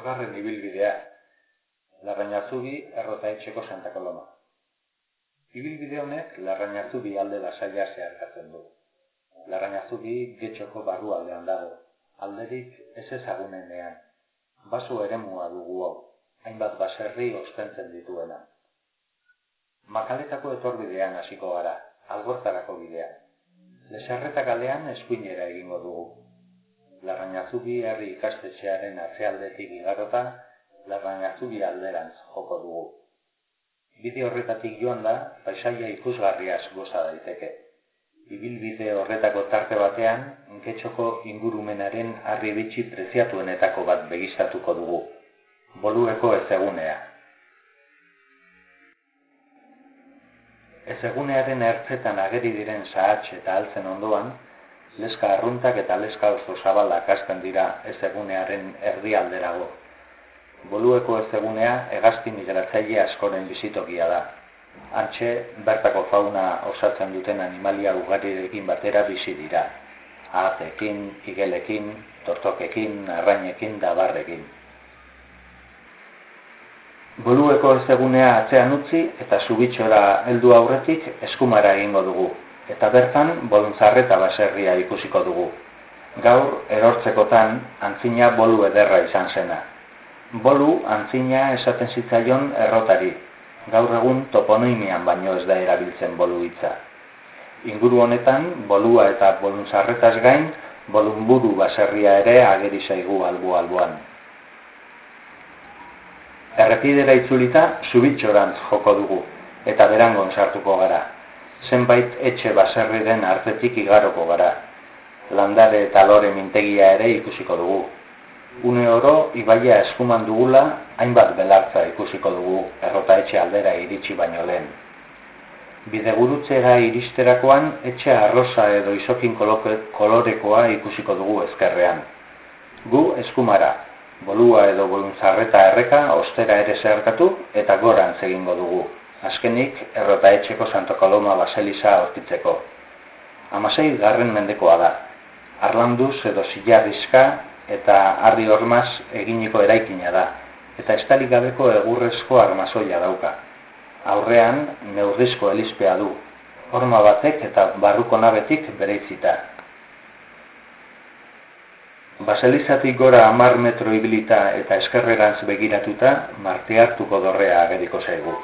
bosgarren ibilbidea, Larrañazubi errota etxeko Santa Koloma. Ibilbide honek Larrañazubi alde lasaia zeharkatzen du. Larrañazubi getxoko barru aldean dago, alderik ez ezagunenean. Baso ere mua dugu hau, hainbat baserri ostentzen dituena. Makaletako etorbidean hasiko gara, algortarako bidean. Lesarreta galean eskuinera egingo dugu. Larrañazubi herri ikastetxearen atzealdetik igarota, Larrañazubi alderantz joko dugu. Bide horretatik joan da, paisaia ikusgarriaz goza daiteke. Ibilbide horretako tarte batean, inketxoko ingurumenaren harri bitxi preziatuenetako bat begistatuko dugu. Bolueko ezegunea. Ezegunearen ertzetan ageri diren sahatx eta altzen ondoan, leska arruntak eta leska oso zabalak hasten dira ezegunearen erdialderago. Bolueko ezegunea egazti migratzaile askoren bizitokia da. Antxe, bertako fauna osatzen duten animalia ugarirekin batera bizi dira. Ahatekin, igelekin, tortokekin, arrainekin da barrekin. Bolueko ezegunea atzean utzi eta subitxora heldu aurretik eskumara egingo dugu. Eta bertan, boluntzarreta baserria ikusiko dugu. Gaur, erortzekotan, antzina bolu ederra izan zena. Bolu, antzina esaten zitzaion errotari. Gaur egun toponimian baino ez da erabiltzen bolu hitza. Inguru honetan, bolua eta boluntzarretaz gain, bolunburu baserria ere ageri zaigu albu-albuan. Errepidera itzulita, subitxorantz joko dugu, eta berangon sartuko gara. Zenbait etxe baserri den artetik igaroko gara. Landare eta lore mintegia ere ikusiko dugu. Une oro, ibaia eskuman dugula, hainbat belartza ikusiko dugu, errota etxe aldera iritsi baino lehen. Bidegurutzera iristerakoan, etxe arrosa edo isokin kolorekoa ikusiko dugu ezkerrean. Gu eskumara, bolua edo boluntzarreta erreka ostera ere zeharkatu eta goran egingo dugu. Azkenik, errota etxeko Santo Koloma Baseliza hortitzeko. Amasei garren mendekoa da. Arlanduz edo zilarrizka eta ardi hormaz eginiko eraikina da. Eta estalik gabeko egurrezko armazoia dauka. Aurrean, neurrizko elizpea du. Horma batek eta barruko nabetik bereizita. Baselizatik gora amar metro ibilita eta eskerrerantz begiratuta, martiartuko dorrea ageriko zaigu.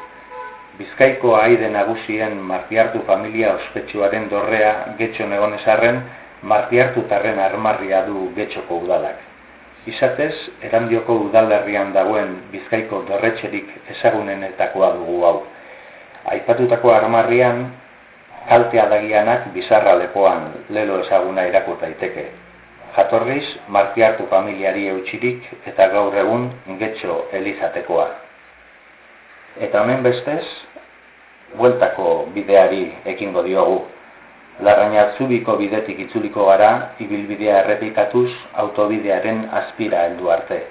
Bizkaiko aide nagusien martiartu familia ospetsuaren dorrea getxo negonezarren, martiartutarren armarria du getxoko udalak. Izatez, erandioko udalerrian dagoen bizkaiko dorretxerik ezagunenetakoa dugu hau. Aipatutako armarrian, kaltea dagianak bizarra lepoan lelo ezaguna irakurta daiteke jatorriz martiartu familiari eutxirik eta gaur egun getxo elizatekoa. Eta honen bestez, bueltako bideari ekingo diogu. Larraina zubiko bidetik itzuliko gara, ibilbidea errepikatuz autobidearen azpira heldu arte.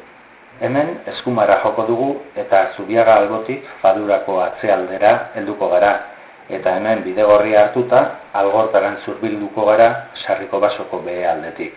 Hemen eskumara joko dugu eta zubiaga algotik fadurako atzealdera helduko gara. Eta hemen bidegorria hartuta, algortaran zurbilduko gara sarriko basoko behe aldetik.